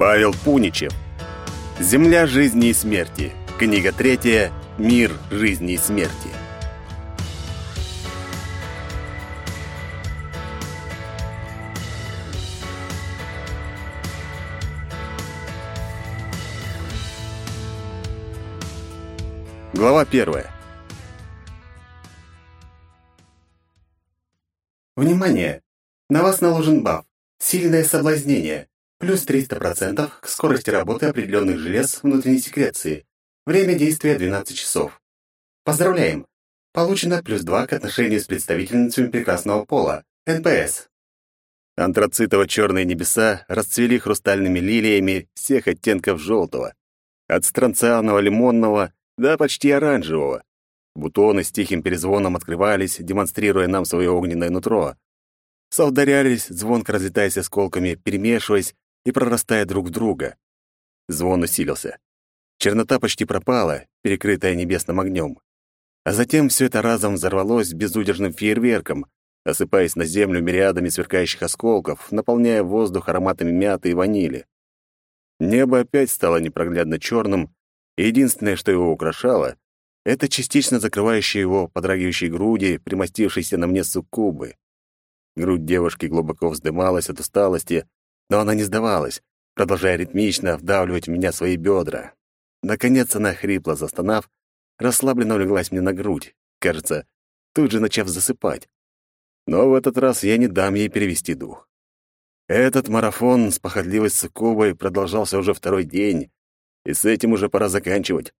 Павел Пуничев. Земля жизни и смерти. Книга третья. Мир жизни и смерти. Глава первая. Внимание! На вас наложен баф. Сильное соблазнение. Плюс 300% к скорости работы определенных желез внутренней секреции. Время действия 12 часов. Поздравляем! Получено плюс 2 к отношению с представительницами прекрасного пола. НПС. Антрацитово-черные небеса расцвели хрустальными лилиями всех оттенков желтого. От стронцианного лимонного до почти оранжевого. Бутоны с тихим перезвоном открывались, демонстрируя нам свое огненное нутро. Соударялись, звонко разлетаясь осколками, перемешиваясь и прорастая друг в друга. Звон усилился. Чернота почти пропала, перекрытая небесным огнем. А затем все это разом взорвалось безудержным фейерверком, осыпаясь на землю мириадами сверкающих осколков, наполняя воздух ароматами мяты и ванили. Небо опять стало непроглядно черным, и единственное, что его украшало, это частично закрывающие его подрагивающие груди, примостившиеся на мне суккубы. Грудь девушки глубоко вздымалась от усталости, но она не сдавалась, продолжая ритмично вдавливать в меня свои бедра. Наконец она, хрипло застонав, расслабленно улеглась мне на грудь, кажется, тут же начав засыпать. Но в этот раз я не дам ей перевести дух. Этот марафон с похотливой суккубой продолжался уже второй день, и с этим уже пора заканчивать.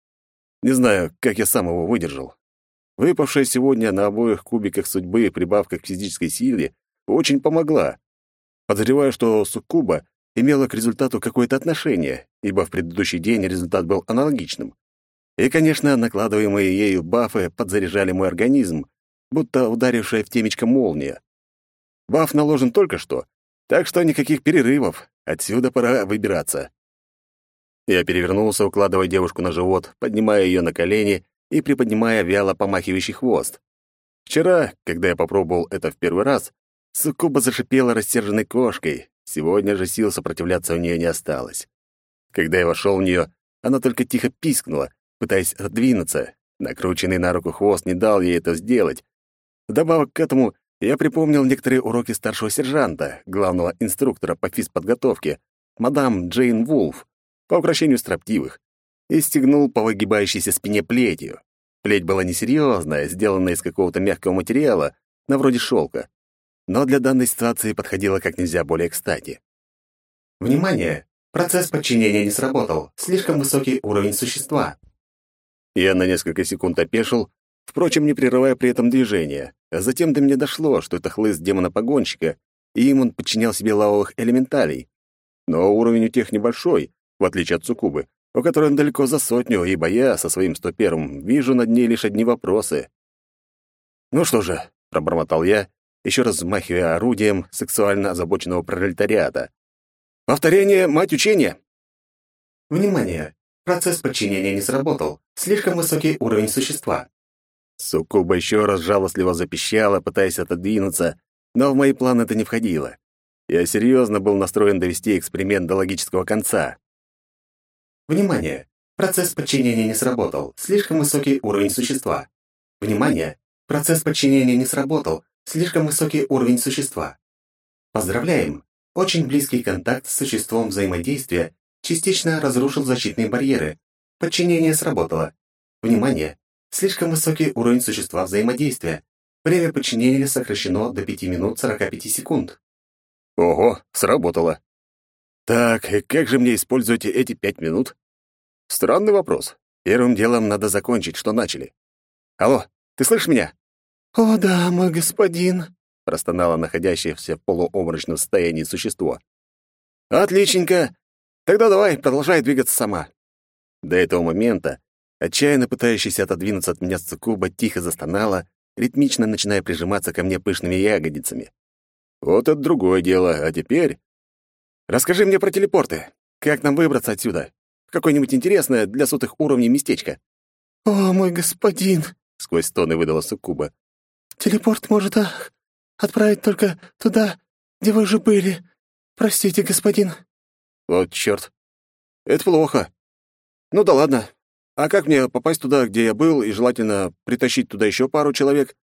Не знаю, как я сам его выдержал. Выпавшая сегодня на обоих кубиках судьбы прибавка к физической силе очень помогла. Подозреваю, что суккуба имела к результату какое-то отношение, ибо в предыдущий день результат был аналогичным. И, конечно, накладываемые ею бафы подзаряжали мой организм, будто ударившая в темечко молния. Баф наложен только что, так что никаких перерывов, отсюда пора выбираться. Я перевернулся, укладывая девушку на живот, поднимая ее на колени и приподнимая вяло помахивающий хвост. Вчера, когда я попробовал это в первый раз, суккуба зашипела рассерженной кошкой. Сегодня же сил сопротивляться у нее не осталось. Когда я вошел в нее, она только тихо пискнула, пытаясь отдвинуться. Накрученный на руку хвост не дал ей это сделать. Вдобавок к этому я припомнил некоторые уроки старшего сержанта, главного инструктора по физподготовке, мадам Джейн Вулф, по украшению строптивых, и стегнул по выгибающейся спине плетью. Плеть была несерьезная, сделанная из какого-то мягкого материала, на вроде шелка, но для данной ситуации подходила как нельзя более кстати. Внимание! Процесс подчинения не сработал. Слишком высокий уровень существа. Я на несколько секунд опешил, впрочем, не прерывая при этом движения. Затем до меня дошло, что это хлыст демона-погонщика, и им он подчинял себе лавовых элементалей. Но уровень у тех небольшой, в отличие от Сукубы, у которой он далеко за сотню, ибо я со своим 101-м вижу над ней лишь одни вопросы. «Ну что же», — пробормотал я, еще раз взмахивая орудием сексуально озабоченного пролетариата. «Повторение — мать учения!» Внимание! Процесс подчинения не сработал. Слишком высокий уровень существа. Суккуба еще раз жалостливо запищала, пытаясь отодвинуться, но в мои планы это не входило. Я серьезно был настроен довести эксперимент до логического конца. Внимание! Процесс подчинения не сработал. Слишком высокий уровень существа. Внимание! Процесс подчинения не сработал. Слишком высокий уровень существа. Поздравляем! Очень близкий контакт с существом взаимодействия частично разрушил защитные барьеры. Подчинение сработало. Внимание! Слишком высокий уровень существа взаимодействия. Время подчинения сокращено до 5 минут 45 секунд. Ого, сработало. Так, как же мне использовать эти пять минут? Странный вопрос. Первым делом надо закончить, что начали. Алло, ты слышишь меня? О, да, мой господин, простонало находящееся в полуобморочном состоянии существо. Отличненько. Тогда давай, продолжай двигаться сама. До этого момента отчаянно пытающаяся отодвинуться от меня Цукуба тихо застонала, ритмично начиная прижиматься ко мне пышными ягодицами. Вот это другое дело. А теперь Расскажи мне про телепорты. Как нам выбраться отсюда? В какое-нибудь интересное для сотых уровней местечко». «О, мой господин!» — сквозь стоны выдала Суккуба. «Телепорт может ах, отправить только туда, где вы уже были. Простите, господин». Вот чёрт. Это плохо. Ну да ладно. А как мне попасть туда, где я был, и желательно притащить туда еще пару человек?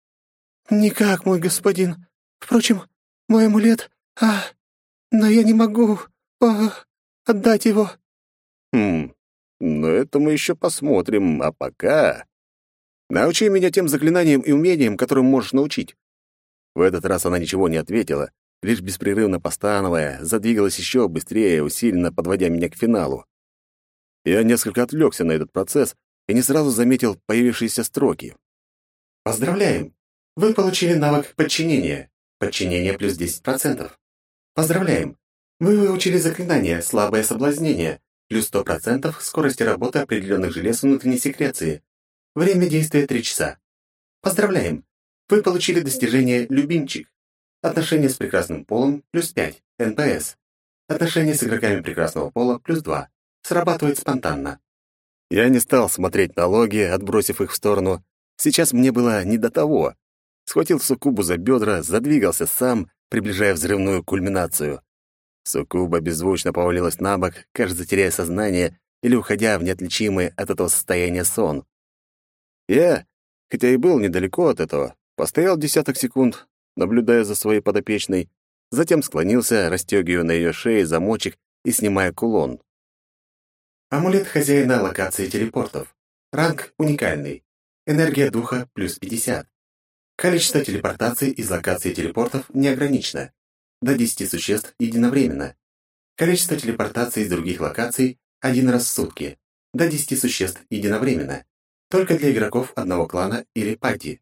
Никак, мой господин. Впрочем, мой амулет... А, но я не могу... А, отдать его. Хм, но это мы еще посмотрим, а пока... Научи меня тем заклинаниям и умениям, которым можешь научить. В этот раз она ничего не ответила, лишь беспрерывно постановая, задвигалась еще быстрее, усиленно подводя меня к финалу. Я несколько отвлекся на этот процесс и не сразу заметил появившиеся строки. «Поздравляем! Вы получили навык подчинения. Подчинение плюс 10%. Поздравляем! Вы выучили заклинание «Слабое соблазнение» плюс 100% скорости работы определенных желез внутренней секреции. Время действия 3 часа. Поздравляем! Вы получили достижение «Любимчик». Отношения с прекрасным полом плюс 5, НПС. Отношения с игроками прекрасного пола плюс 2. Срабатывает спонтанно. Я не стал смотреть на логи, отбросив их в сторону. Сейчас мне было не до того. Схватил Сукубу за бедра, задвигался сам, приближая взрывную кульминацию. Сукуба беззвучно повалилась на бок, кажется, теряя сознание или уходя в неотличимый от этого состояния сон. Я, хотя и был недалеко от этого, постоял десяток секунд, наблюдая за своей подопечной, затем склонился, расстегивая на ее шее замочек и снимая кулон. Амулет хозяина локации телепортов. Ранг уникальный. Энергия духа плюс 50. Количество телепортаций из локации телепортов не ограничено. До 10 существ единовременно. Количество телепортаций из других локаций один раз в сутки. До 10 существ единовременно. Только для игроков одного клана или пати.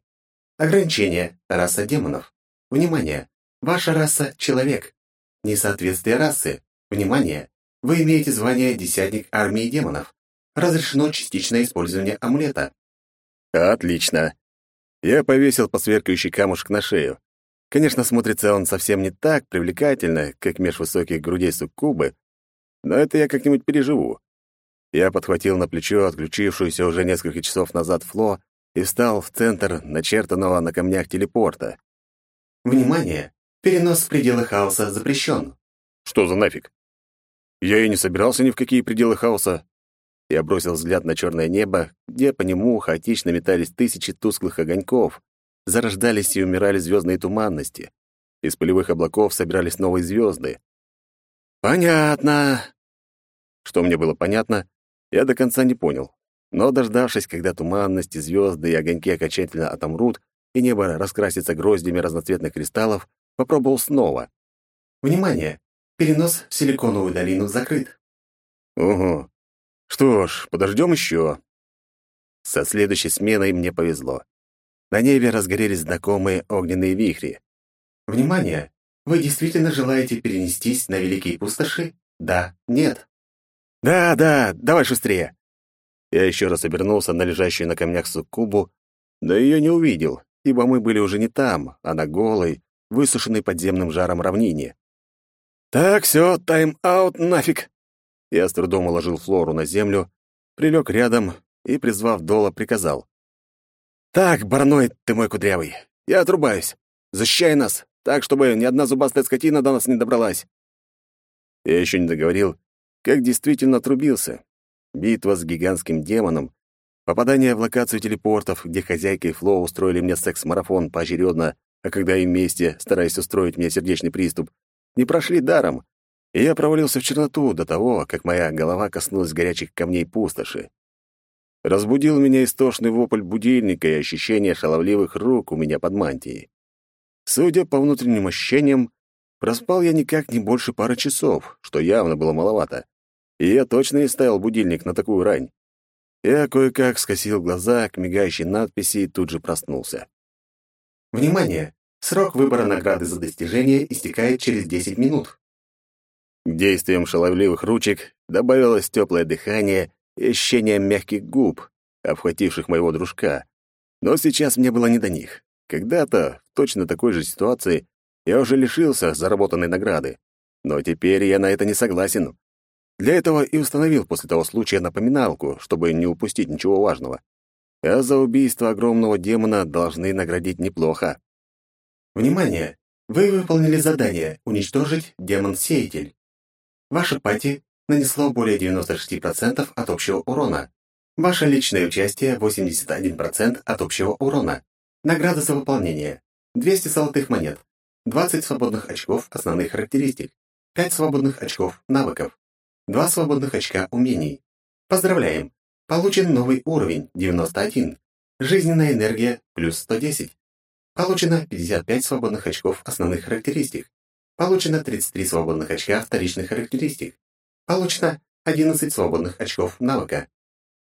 Ограничение. Раса демонов. Внимание! Ваша раса — человек. Несоответствие расы. Внимание! Вы имеете звание «Десятник армии демонов». Разрешено частичное использование амулета. Отлично. Я повесил посверкающий камушек на шею. Конечно, смотрится он совсем не так привлекательно, как меж высоких грудей суккубы, но это я как-нибудь переживу. Я подхватил на плечо отключившуюся уже несколько часов назад Фло и встал в центр начертанного на камнях телепорта. Внимание! Перенос в пределы хаоса запрещен. Что за нафиг? Я и не собирался ни в какие пределы хаоса. Я бросил взгляд на черное небо, где по нему хаотично метались тысячи тусклых огоньков, зарождались и умирали звездные туманности. Из полевых облаков собирались новые звезды. Понятно. Что мне было понятно, я до конца не понял. Но, дождавшись, когда туманности, звезды и огоньки окончательно отомрут, и небо раскрасится гроздями разноцветных кристаллов, попробовал снова. Внимание! Перенос в Силиконовую долину закрыт. Угу. Что ж, подождем еще. Со следующей сменой мне повезло. На небе разгорелись знакомые огненные вихри. Внимание! Вы действительно желаете перенестись на Великие Пустоши? Да, нет. Да, да, давай шустрее. Я еще раз обернулся на лежащую на камнях суккубу, но ее не увидел, ибо мы были уже не там, а на голой, высушенной подземным жаром равнине. «Так, все, тайм-аут нафиг!» Я с трудом уложил Флору на землю, прилег рядом и, призвав Дола, приказал. «Так, барной ты мой кудрявый, я отрубаюсь. Защищай нас, так, чтобы ни одна зубастая скотина до нас не добралась». Я еще не договорил, как действительно отрубился. Битва с гигантским демоном, попадание в локацию телепортов, где хозяйка и Фло устроили мне секс-марафон поочередно, а когда им вместе, стараясь устроить мне сердечный приступ, не прошли даром, и я провалился в черноту до того, как моя голова коснулась горячих камней пустоши. Разбудил меня истошный вопль будильника и ощущение шаловливых рук у меня под мантией. Судя по внутренним ощущениям, проспал я никак не больше пары часов, что явно было маловато. И я точно не ставил будильник на такую рань. Я кое-как скосил глаза к мигающей надписи и тут же проснулся. «Внимание! Срок выбора награды за достижение истекает через 10 минут». К действиям шаловливых ручек добавилось теплое дыхание и ощущение мягких губ, обхвативших моего дружка. Но сейчас мне было не до них. Когда-то, в точно такой же ситуации, я уже лишился заработанной награды. Но теперь я на это не согласен. Для этого и установил после того случая напоминалку, чтобы не упустить ничего важного. А за убийство огромного демона должны наградить неплохо. Внимание! Вы выполнили задание «Уничтожить демон-сеятель». Ваша пати нанесло более 96% от общего урона. Ваше личное участие 81% от общего урона. Награда за выполнение. 200 золотых монет. 20 свободных очков основных характеристик. 5 свободных очков навыков. 2 свободных очка умений. Поздравляем! Получен новый уровень 91. Жизненная энергия плюс 110. Получено 55 свободных очков основных характеристик. Получено 33 свободных очка вторичных характеристик. Получено 11 свободных очков навыка.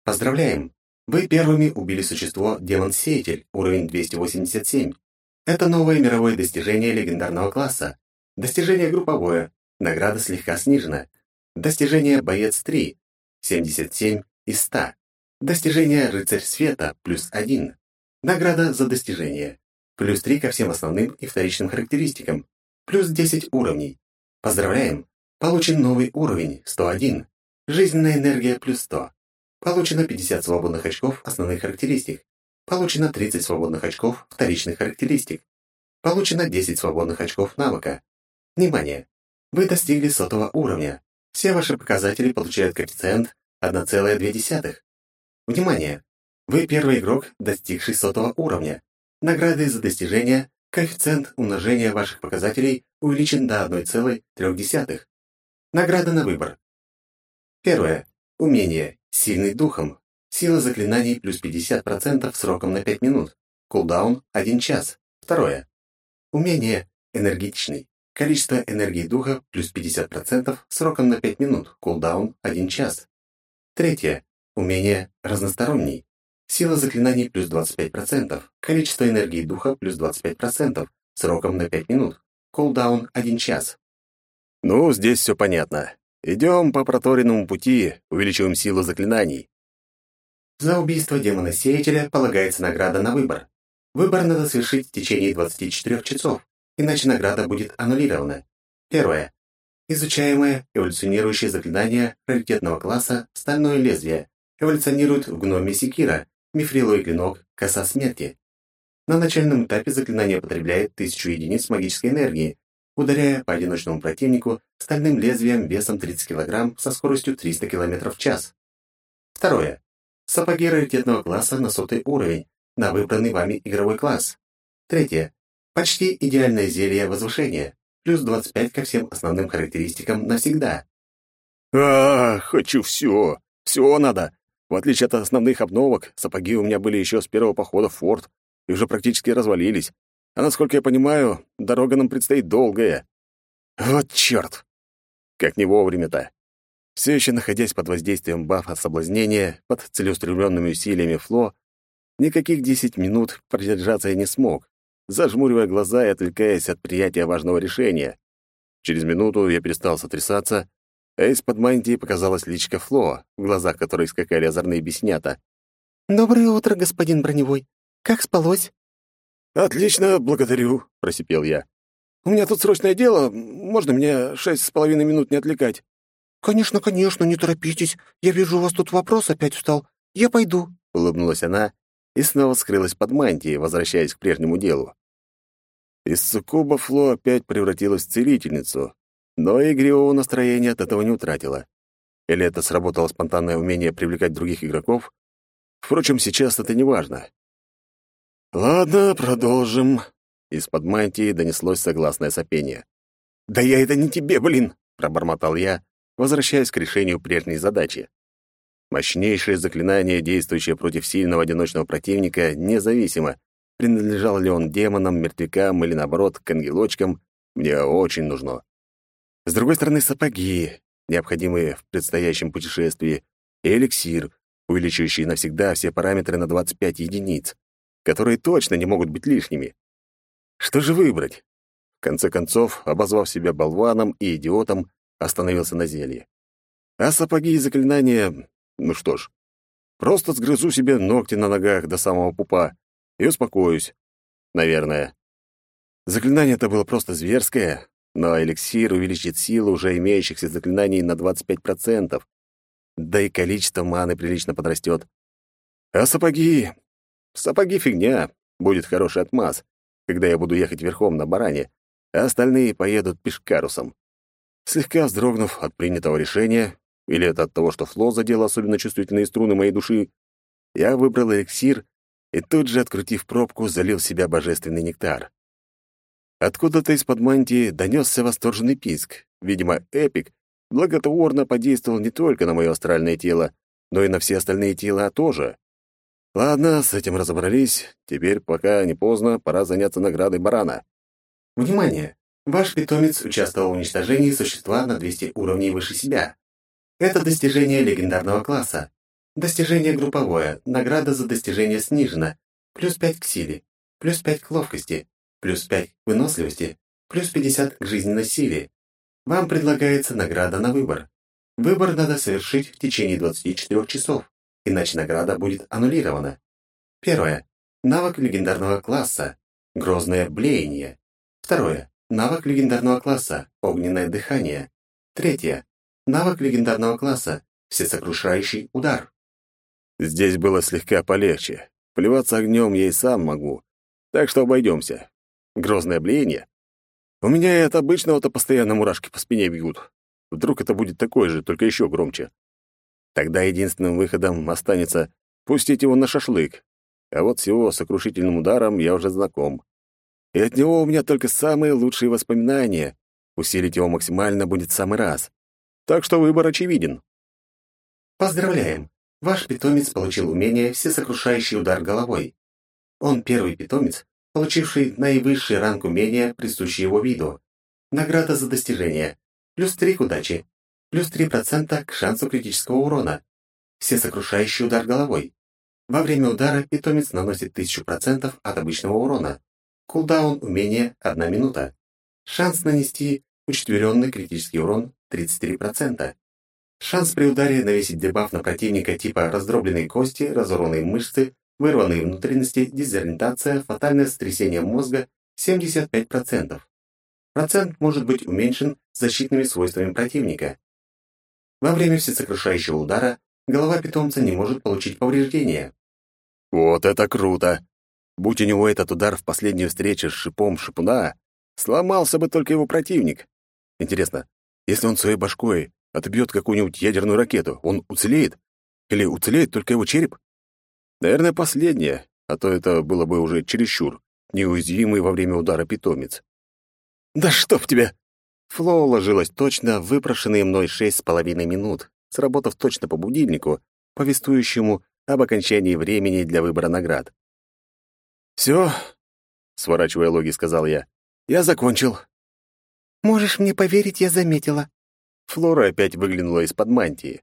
Поздравляем! Вы первыми убили существо Демон-Сеятель, уровень 287. Это новое мировое достижение легендарного класса. Достижение групповое. Награда слегка снижена. Достижение Боец 3. 77 из 100. Достижение Рыцарь Света плюс 1. Награда за достижение. Плюс 3 ко всем основным и вторичным характеристикам. Плюс 10 уровней. Поздравляем! Получен новый уровень 101. Жизненная энергия плюс 100. Получено 50 свободных очков основных характеристик. Получено 30 свободных очков вторичных характеристик. Получено 10 свободных очков навыка. Внимание! Вы достигли сотого уровня. Все ваши показатели получают коэффициент 1,2. Внимание! Вы первый игрок, достигший сотого уровня. Награды за достижение, коэффициент умножения ваших показателей увеличен до 1,3. Награда на выбор. Первое. Умение. Сильный духом. Сила заклинаний плюс 50% сроком на 5 минут. Кулдаун – 1 час. Второе. Умение. Энергичный. Количество энергии духа плюс 50% сроком на 5 минут. Кулдаун – 1 час. Третье. Умение. Разносторонний. Сила заклинаний плюс 25%. Количество энергии духа плюс 25%. Сроком на 5 минут. Кулдаун – 1 час. Ну, здесь все понятно. Идем по проторенному пути, увеличиваем силу заклинаний. За убийство демона-сеятеля полагается награда на выбор. Выбор надо совершить в течение 24 часов, иначе награда будет аннулирована. Первое. Изучаемое эволюционирующее заклинание раритетного класса «Стальное лезвие» эволюционирует в гноме Секира, мифриловый клинок «Коса смерти». На начальном этапе заклинание потребляет 1000 единиц магической энергии, ударяя по одиночному противнику стальным лезвием весом 30 кг со скоростью 300 км в час. Второе. Сапоги раритетного класса на сотый уровень, на выбранный вами игровой класс. Третье. Почти идеальное зелье возвышения, плюс 25 ко всем основным характеристикам навсегда. А, хочу все. Все надо. В отличие от основных обновок, сапоги у меня были еще с первого похода в форт и уже практически развалились. А насколько я понимаю, дорога нам предстоит долгая. Вот чёрт! Как не вовремя-то. Все еще находясь под воздействием бафа соблазнения, под целеустремленными усилиями Фло, никаких десять минут продержаться я не смог, зажмуривая глаза и отвлекаясь от приятия важного решения. Через минуту я перестал сотрясаться, а из-под мантии показалась личка Фло, в глазах которой скакали озорные беснята. «Доброе утро, господин Броневой. Как спалось?» «Отлично, благодарю», — просипел я. «У меня тут срочное дело. Можно мне шесть с половиной минут не отвлекать?» «Конечно, конечно, не торопитесь. Я вижу, у вас тут вопрос опять встал. Я пойду», — улыбнулась она и снова скрылась под мантией, возвращаясь к прежнему делу. Из суккуба Фло опять превратилась в целительницу, но игривого настроения от этого не утратила. Или это сработало спонтанное умение привлекать других игроков? Впрочем, сейчас это не важно. «Ладно, продолжим». Из-под мантии донеслось согласное сопение. «Да я это не тебе, блин!» — пробормотал я, возвращаясь к решению прежней задачи. Мощнейшее заклинание, действующее против сильного одиночного противника, независимо, принадлежал ли он демонам, мертвякам или, наоборот, к ангелочкам, мне очень нужно. С другой стороны, сапоги, необходимые в предстоящем путешествии, и эликсир, увеличивающий навсегда все параметры на 25 единиц которые точно не могут быть лишними. Что же выбрать? В конце концов, обозвав себя болваном и идиотом, остановился на зелье. А сапоги и заклинания... Ну что ж, просто сгрызу себе ногти на ногах до самого пупа и успокоюсь. Наверное. Заклинание это было просто зверское, но эликсир увеличит силу уже имеющихся заклинаний на 25%. Да и количество маны прилично подрастет. А сапоги... Сапоги фигня, будет хороший отмаз, когда я буду ехать верхом на баране, а остальные поедут пешкарусом. Слегка вздрогнув от принятого решения, или это от того, что Фло задела особенно чувствительные струны моей души, я выбрал эликсир и тут же, открутив пробку, залил в себя божественный нектар. Откуда-то из-под мантии донесся восторженный писк. Видимо, эпик благотворно подействовал не только на мое астральное тело, но и на все остальные тела тоже. Ладно, с этим разобрались. Теперь, пока не поздно, пора заняться наградой барана. Внимание! Ваш питомец участвовал в уничтожении существа на 200 уровней выше себя. Это достижение легендарного класса. Достижение групповое. Награда за достижение снижена. Плюс 5 к силе. Плюс 5 к ловкости. Плюс 5 к выносливости. Плюс 50 к жизненной силе. Вам предлагается награда на выбор. Выбор надо совершить в течение 24 часов, иначе награда будет аннулирована. Первое. Навык легендарного класса. Грозное блеяние. Второе. Навык легендарного класса «Огненное дыхание». Третье. Навык легендарного класса «Всесокрушающий удар». Здесь было слегка полегче. Плеваться огнем я и сам могу. Так что обойдемся. Грозное блеяние. У меня и от обычного-то постоянно мурашки по спине бегут. Вдруг это будет такое же, только еще громче. Тогда единственным выходом останется пустить его на шашлык. А вот с его сокрушительным ударом я уже знаком и от него у меня только самые лучшие воспоминания. Усилить его максимально будет в самый раз. Так что выбор очевиден. Поздравляем! Ваш питомец получил умение «Всесокрушающий удар головой». Он первый питомец, получивший наивысший ранг умения, присущий его виду. Награда за достижение. Плюс 3 к удаче. Плюс 3% к шансу критического урона. Всесокрушающий удар головой. Во время удара питомец наносит 1000% от обычного урона. Кулдаун умения — 1 минута. Шанс нанести учетверенный критический урон 33%. Шанс при ударе навесить дебаф на противника типа раздробленные кости, разорванные мышцы, вырванные внутренности, дезориентация, фатальное сотрясение мозга 75%. Процент может быть уменьшен защитными свойствами противника. Во время всесокрушающего удара голова питомца не может получить повреждения. Вот это круто! Будь у него этот удар в последней встрече с шипом шипуна, сломался бы только его противник. Интересно, если он своей башкой отобьет какую-нибудь ядерную ракету, он уцелеет? Или уцелеет только его череп? Наверное, последнее, а то это было бы уже чересчур, неуязвимый во время удара питомец. «Да чтоб тебя!» Фло уложилась точно в выпрошенные мной шесть с половиной минут, сработав точно по будильнику, повествующему об окончании времени для выбора наград. «Все», — сворачивая логи, сказал я, — «я закончил». «Можешь мне поверить, я заметила». Флора опять выглянула из-под мантии.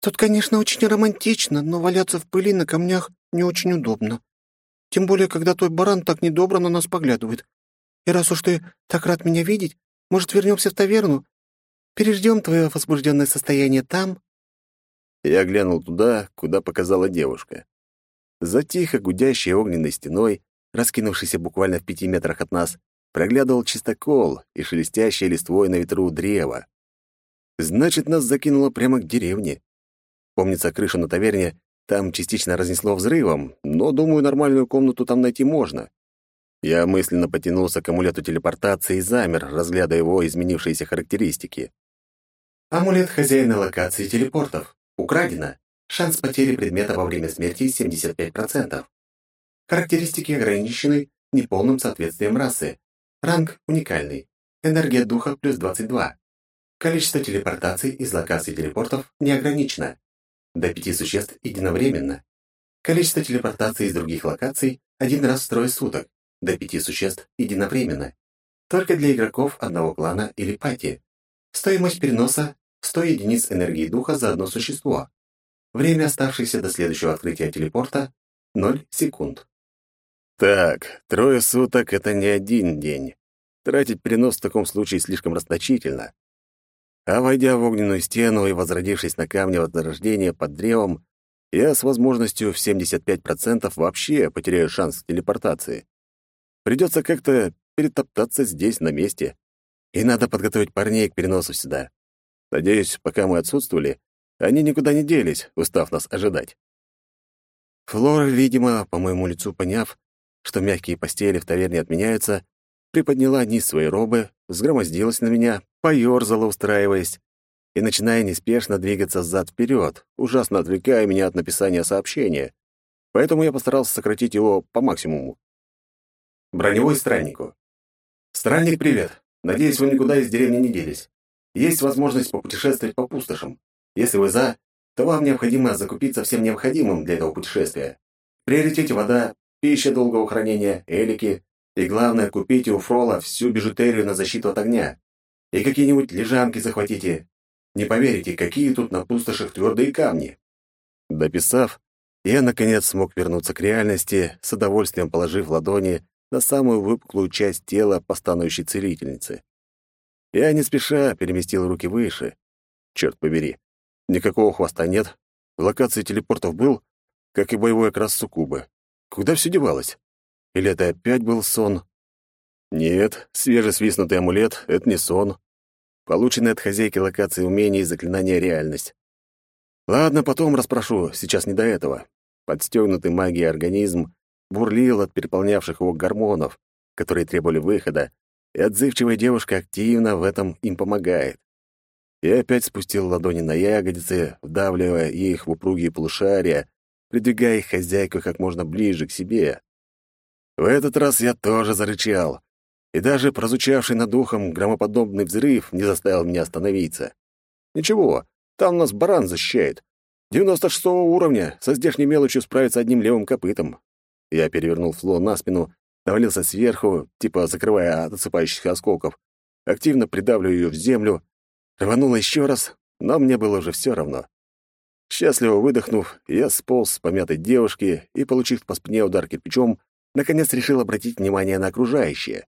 «Тут, конечно, очень романтично, но валяться в пыли на камнях не очень удобно. Тем более, когда твой баран так недобро на нас поглядывает. И раз уж ты так рад меня видеть, может, вернемся в таверну? Переждем твое возбужденное состояние там?» Я глянул туда, куда показала девушка. За тихо гудящей огненной стеной, раскинувшейся буквально в пяти метрах от нас, проглядывал чистокол и шелестящее листвой на ветру древо. Значит, нас закинуло прямо к деревне. Помнится, крышу на таверне там частично разнесло взрывом, но, думаю, нормальную комнату там найти можно. Я мысленно потянулся к амулету телепортации и замер, разглядывая его изменившиеся характеристики. Амулет хозяина локации телепортов. Украдено. Шанс потери предмета во время смерти 75%. Характеристики ограничены неполным соответствием расы. Ранг уникальный. Энергия духа плюс 22. Количество телепортаций из локаций телепортов не ограничено. До пяти существ единовременно. Количество телепортаций из других локаций один раз в трое суток. До пяти существ единовременно. Только для игроков одного клана или пати. Стоимость переноса 100 единиц энергии духа за одно существо. Время, оставшееся до следующего открытия телепорта — 0 секунд. Так, трое суток — это не один день. Тратить перенос в таком случае слишком расточительно. А войдя в огненную стену и возродившись на камне возрождения под древом, я с возможностью в 75% вообще потеряю шанс телепортации. Придется как-то перетоптаться здесь, на месте. И надо подготовить парней к переносу сюда. Надеюсь, пока мы отсутствовали, они никуда не делись, устав нас ожидать. Флора, видимо, по моему лицу поняв, что мягкие постели в таверне отменяются, приподняла низ своей робы, взгромоздилась на меня, поёрзала, устраиваясь, и начиная неспешно двигаться зад-вперед, ужасно отвлекая меня от написания сообщения. Поэтому я постарался сократить его по максимуму. Броневой страннику. Странник, привет. Надеюсь, вы никуда из деревни не делись. Есть возможность попутешествовать по пустошам. Если вы за, то вам необходимо закупиться всем необходимым для этого путешествия. В приоритете вода, пища долгого хранения, элики и, главное, купите у Фрола всю бижутерию на защиту от огня. И какие-нибудь лежанки захватите. Не поверите, какие тут на пустошах твердые камни. Дописав, я, наконец, смог вернуться к реальности, с удовольствием положив ладони на самую выпуклую часть тела постанующей целительницы. Я не спеша переместил руки выше. Черт побери, никакого хвоста нет. В локации телепортов был, как и боевой окрас суккубы. Куда все девалось? Или это опять был сон? Нет, свежесвистнутый амулет — это не сон. Полученный от хозяйки локации умения и заклинания реальность. Ладно, потом расспрошу, сейчас не до этого. Подстегнутый магией организм бурлил от переполнявших его гормонов, которые требовали выхода, и отзывчивая девушка активно в этом им помогает. Я опять спустил ладони на ягодицы, вдавливая их в упругие полушария, придвигая их хозяйку как можно ближе к себе. В этот раз я тоже зарычал, и даже прозвучавший над ухом громоподобный взрыв не заставил меня остановиться. Ничего, там нас баран защищает. 96 уровня, со здешней мелочью справиться одним левым копытом. Я перевернул Фло на спину, навалился сверху, типа закрывая от отсыпающих осколков, активно придавливая ее в землю, рвануло еще раз, но мне было уже все равно. Счастливо выдохнув, я сполз с помятой девушки и, получив по спине удар кирпичом, наконец решил обратить внимание на окружающее.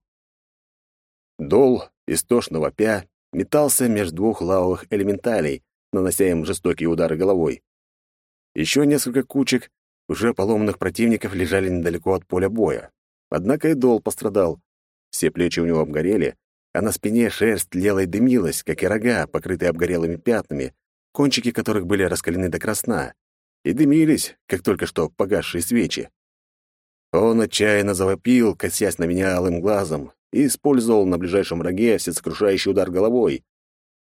Дол, истошно вопя, метался между двух лавовых элементалей, нанося им жестокие удары головой. Еще несколько кучек уже поломанных противников лежали недалеко от поля боя. Однако и Дол пострадал. Все плечи у него обгорели, а на спине шерсть тлела и дымилась, как и рога, покрытые обгорелыми пятнами, кончики которых были раскалены до красна, и дымились, как только что погасшие свечи. Он отчаянно завопил, косясь на меня алым глазом, и использовал на ближайшем роге всесокрушающий удар головой.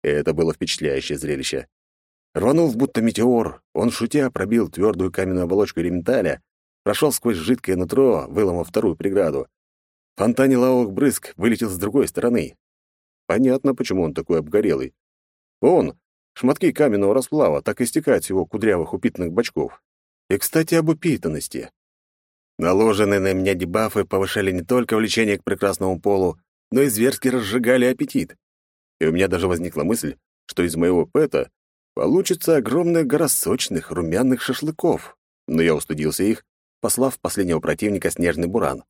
Это было впечатляющее зрелище. Рванув, будто метеор, он, шутя, пробил твердую каменную оболочку элементаля, прошел сквозь жидкое нутро, выломав вторую преграду. Фонтане лавовых брызг вылетел с другой стороны. Понятно, почему он такой обгорелый. Он, шматки каменного расплава, так истекают с его кудрявых упитанных бочков. И, кстати, об упитанности. Наложенные на меня дебафы повышали не только влечение к прекрасному полу, но и зверски разжигали аппетит. И у меня даже возникла мысль, что из моего пэта Получится огромная гора сочных, румяных шашлыков. Но я устыдился их, послав последнего противника снежный буран.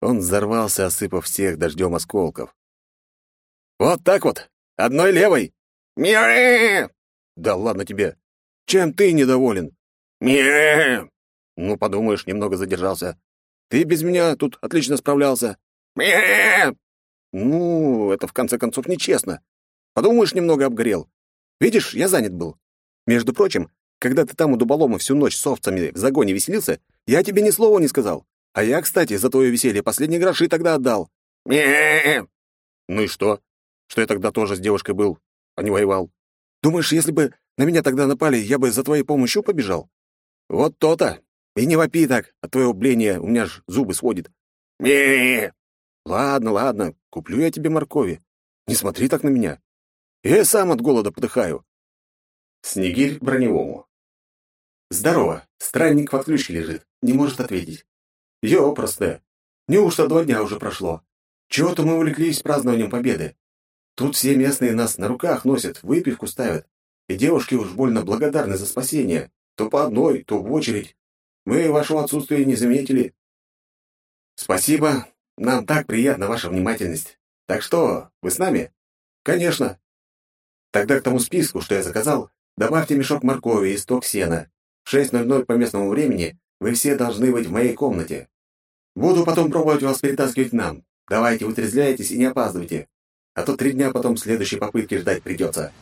Он взорвался, осыпав всех дождем осколков. «Вот так вот! Одной левой!» «Мяу!» «Да ладно тебе! Чем ты недоволен?» «Мяу!» «Ну, подумаешь, немного задержался. Ты без меня тут отлично справлялся». «Ну, это в конце концов нечестно. Подумаешь, немного обгорел. Видишь, я занят был. Между прочим, когда ты там у дуболома всю ночь с овцами в загоне веселился, я тебе ни слова не сказал. А я, кстати, за твое веселье последние гроши тогда отдал. Ну и что? Что я тогда тоже с девушкой был, а не воевал. Думаешь, если бы на меня тогда напали, я бы за твоей помощью побежал? Вот то-то. И не вопи так, от твоего бления у меня ж зубы сводит. Ладно, ладно, куплю я тебе моркови. Не смотри так на меня. Я сам от голода подыхаю. Снегирь броневому. Здорово. Странник в отключке лежит. Не может ответить. Йо, просто. Неужто два дня уже прошло? Чего-то мы увлеклись празднованием победы. Тут все местные нас на руках носят, выпивку ставят. И девушки уж больно благодарны за спасение. То по одной, то в очередь. Мы вашего отсутствия не заметили. Спасибо. Нам так приятна ваша внимательность. Так что, вы с нами? Конечно. Тогда к тому списку, что я заказал, добавьте мешок моркови и сток сена. В 6.00 по местному времени вы все должны быть в моей комнате. Буду потом пробовать вас перетаскивать к нам. Давайте, вытрезвляйтесь и не опаздывайте. А то три дня потом следующей попытки ждать придется.